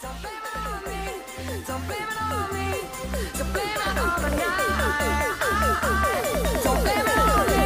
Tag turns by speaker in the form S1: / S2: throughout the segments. S1: Don't blame it on me. Don't blame it on me. Don't blame it on me.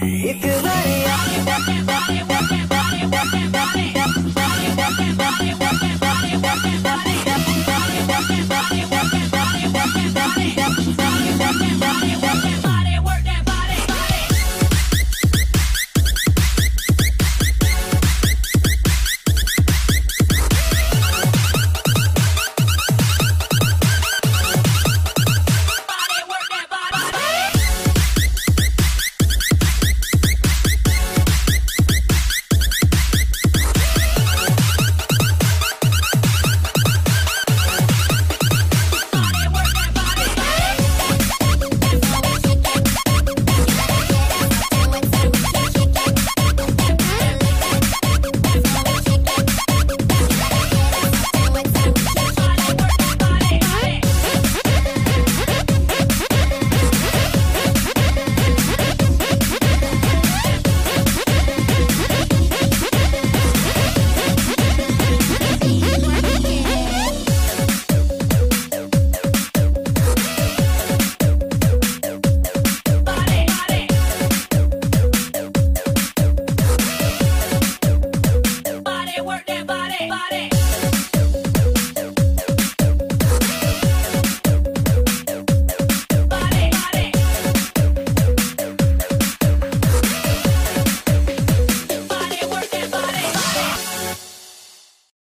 S1: If